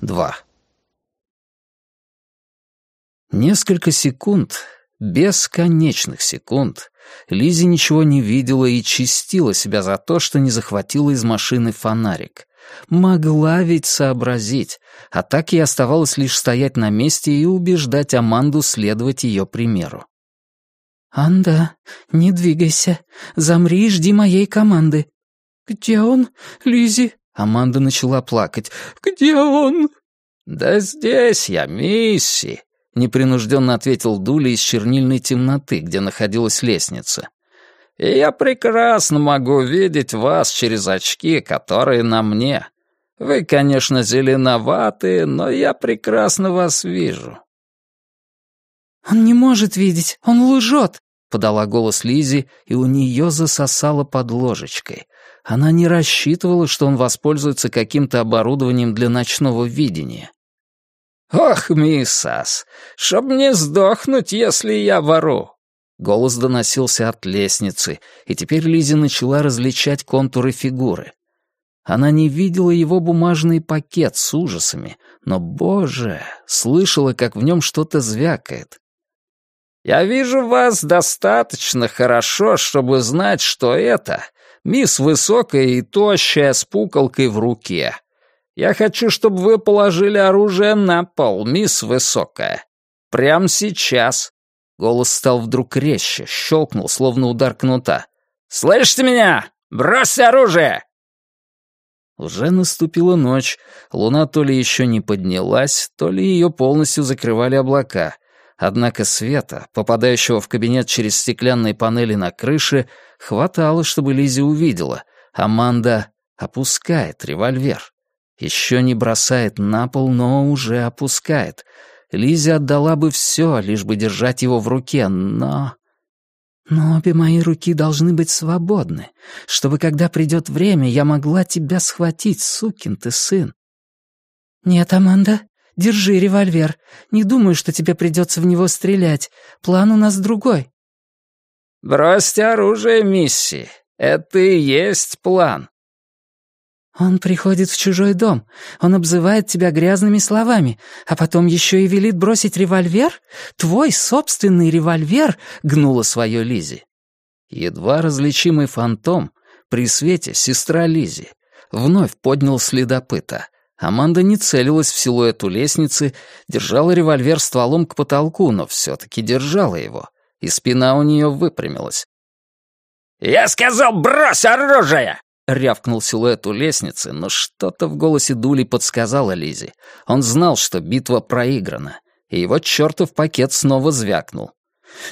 2. Несколько секунд, бесконечных секунд, Лизи ничего не видела и чистила себя за то, что не захватила из машины фонарик. Могла ведь сообразить, а так ей оставалось лишь стоять на месте и убеждать Аманду следовать ее примеру. «Анда, не двигайся. Замри и жди моей команды». «Где он, Лизи? Аманда начала плакать. «Где он?» «Да здесь я, Мисси», — непринужденно ответил Дули из чернильной темноты, где находилась лестница. «И я прекрасно могу видеть вас через очки, которые на мне. Вы, конечно, зеленоватые, но я прекрасно вас вижу». «Он не может видеть, он лжет», — подала голос Лизи, и у нее засосало под ложечкой. Она не рассчитывала, что он воспользуется каким-то оборудованием для ночного видения. «Ох, миссас, чтоб мне сдохнуть, если я вору!» Голос доносился от лестницы, и теперь Лизи начала различать контуры фигуры. Она не видела его бумажный пакет с ужасами, но, боже, слышала, как в нем что-то звякает. «Я вижу вас достаточно хорошо, чтобы знать, что это Мисс высокая и тощая с пуколкой в руке. Я хочу, чтобы вы положили оружие на пол, мисс высокая. Прямо сейчас. Голос стал вдруг резче, щелкнул, словно удар кнута. «Слышите меня? Бросьте оружие!» Уже наступила ночь, луна то ли еще не поднялась, то ли ее полностью закрывали облака — Однако света, попадающего в кабинет через стеклянные панели на крыше, хватало, чтобы Лизи увидела. Аманда опускает револьвер. Еще не бросает на пол, но уже опускает. Лизи отдала бы все, лишь бы держать его в руке, но... Но обе мои руки должны быть свободны, чтобы, когда придет время, я могла тебя схватить, сукин ты сын. Нет, Аманда, Держи револьвер. Не думаю, что тебе придется в него стрелять. План у нас другой». «Бросьте оружие, мисси. Это и есть план». «Он приходит в чужой дом. Он обзывает тебя грязными словами, а потом еще и велит бросить револьвер? Твой собственный револьвер?» — гнула свое Лизи. Едва различимый фантом, при свете сестра Лизи, вновь поднял следопыта — Аманда не целилась в силуэт у лестницы, держала револьвер стволом к потолку, но все-таки держала его, и спина у нее выпрямилась. «Я сказал, брось оружие!» — рявкнул силуэт у лестницы, но что-то в голосе Дули подсказало Лизе. Он знал, что битва проиграна, и его чертов пакет снова звякнул.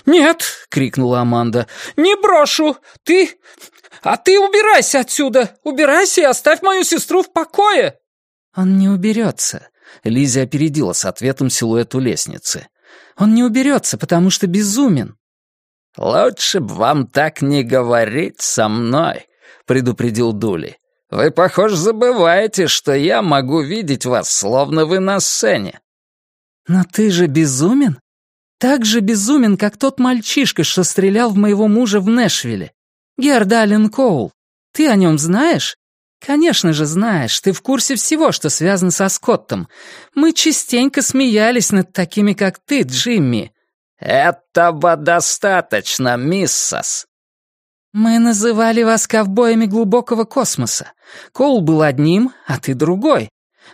«Нет!» — крикнула Аманда. «Не брошу! Ты... А ты убирайся отсюда! Убирайся и оставь мою сестру в покое!» «Он не уберется», — Лиза опередила с ответом силуэту лестницы. «Он не уберется, потому что безумен». «Лучше б вам так не говорить со мной», — предупредил Дули. «Вы, похоже, забываете, что я могу видеть вас, словно вы на сцене». «Но ты же безумен? Так же безумен, как тот мальчишка, что стрелял в моего мужа в Нэшвилле. Гердалин Коул. Ты о нем знаешь? «Конечно же знаешь, ты в курсе всего, что связано со Скоттом. Мы частенько смеялись над такими, как ты, Джимми». «Этого достаточно, миссас». «Мы называли вас ковбоями глубокого космоса. Коул был одним, а ты другой.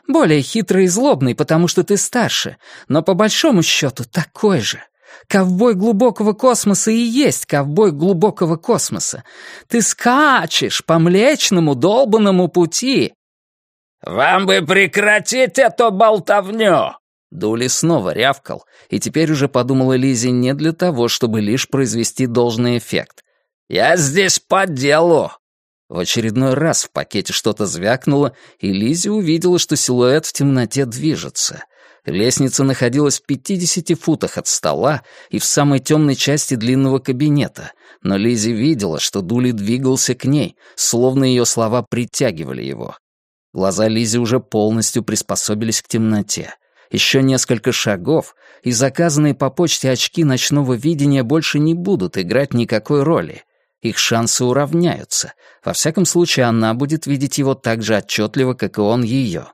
Более хитрый и злобный, потому что ты старше, но по большому счету такой же. Ковбой глубокого космоса и есть ковбой глубокого космоса. Ты скачешь по млечному долбанному пути. «Вам бы прекратить эту болтовню!» Дули снова рявкал, и теперь уже подумала Лизи не для того, чтобы лишь произвести должный эффект. «Я здесь по делу!» В очередной раз в пакете что-то звякнуло, и Лизи увидела, что силуэт в темноте движется. Лестница находилась в 50 футах от стола и в самой темной части длинного кабинета, но Лизи видела, что Дули двигался к ней, словно ее слова притягивали его. Глаза Лизи уже полностью приспособились к темноте. Еще несколько шагов, и заказанные по почте очки ночного видения больше не будут играть никакой роли. Их шансы уравняются. Во всяком случае, она будет видеть его так же отчетливо, как и он ее.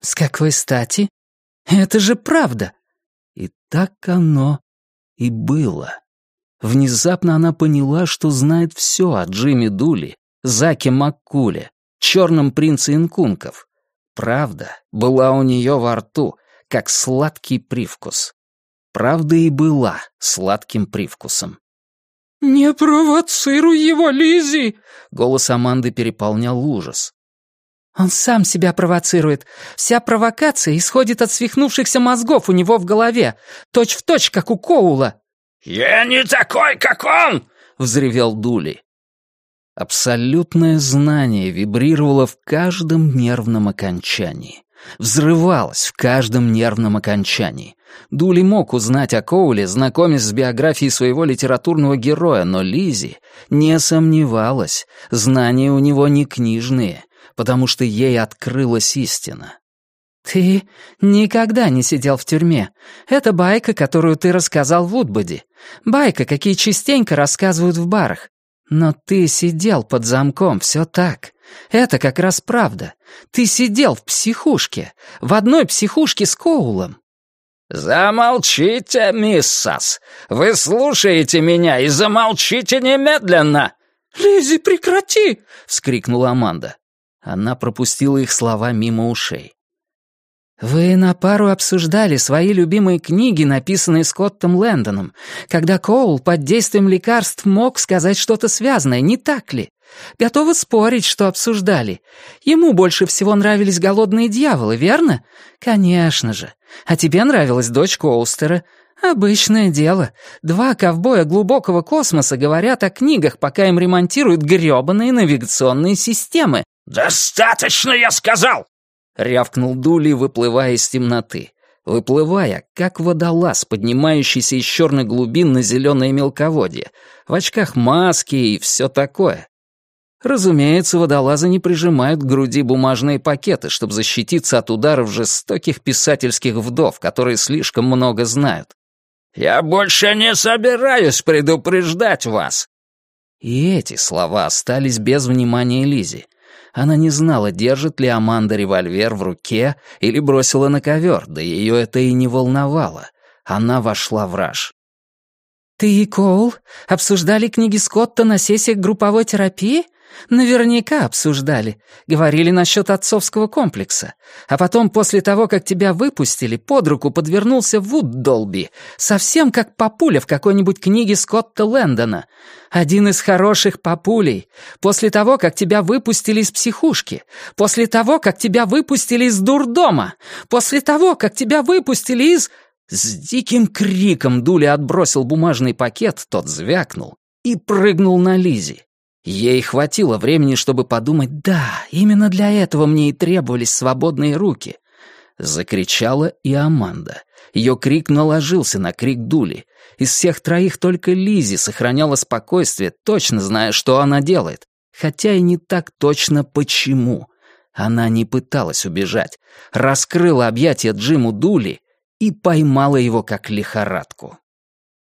«С какой стати? Это же правда!» И так оно и было. Внезапно она поняла, что знает все о Джимми Дули, Заке Маккуле, черном принце инкунков. Правда была у нее во рту, как сладкий привкус. Правда и была сладким привкусом. «Не провоцируй его, Лизи! Голос Аманды переполнял ужас. «Он сам себя провоцирует. Вся провокация исходит от свихнувшихся мозгов у него в голове, точь в точь, как у Коула». «Я не такой, как он!» — взревел Дули. Абсолютное знание вибрировало в каждом нервном окончании. Взрывалось в каждом нервном окончании. Дули мог узнать о Коуле, знакомясь с биографией своего литературного героя, но Лизи не сомневалась, знания у него не книжные, потому что ей открылась истина. «Ты никогда не сидел в тюрьме. Это байка, которую ты рассказал в Вудбоди. Байка, какие частенько рассказывают в барах. Но ты сидел под замком, все так. Это как раз правда. Ты сидел в психушке, в одной психушке с Коулом. «Замолчите, миссас! Вы слушаете меня и замолчите немедленно!» «Лиззи, прекрати!» — вскрикнула Аманда. Она пропустила их слова мимо ушей. «Вы на пару обсуждали свои любимые книги, написанные Скоттом Лэндоном, когда Коул под действием лекарств мог сказать что-то связанное, не так ли? Готовы спорить, что обсуждали. Ему больше всего нравились голодные дьяволы, верно? Конечно же. А тебе нравилась дочь Коустера. Обычное дело. Два ковбоя глубокого космоса говорят о книгах, пока им ремонтируют грёбаные навигационные системы. «Достаточно, я сказал!» — рявкнул Дули, выплывая из темноты. Выплывая, как водолаз, поднимающийся из черной глубин на зеленое мелководье, в очках маски и все такое. Разумеется, водолазы не прижимают к груди бумажные пакеты, чтобы защититься от ударов жестоких писательских вдов, которые слишком много знают. «Я больше не собираюсь предупреждать вас!» И эти слова остались без внимания Лизи. Она не знала, держит ли Аманда револьвер в руке или бросила на ковер, да ее это и не волновало. Она вошла в раж. «Ты и Коул обсуждали книги Скотта на сессиях групповой терапии?» Наверняка обсуждали. Говорили насчет отцовского комплекса. А потом, после того, как тебя выпустили, под руку подвернулся Вуд Долби. Совсем как папуля в какой-нибудь книге Скотта Лэндона. Один из хороших папулей. После того, как тебя выпустили из психушки. После того, как тебя выпустили из дурдома. После того, как тебя выпустили из... С диким криком Дули отбросил бумажный пакет, тот звякнул и прыгнул на Лизи. Ей хватило времени, чтобы подумать, да, именно для этого мне и требовались свободные руки. Закричала и Аманда. Ее крик наложился на крик Дули. Из всех троих только Лизи сохраняла спокойствие, точно зная, что она делает. Хотя и не так точно почему. Она не пыталась убежать. Раскрыла объятия Джиму Дули и поймала его как лихорадку.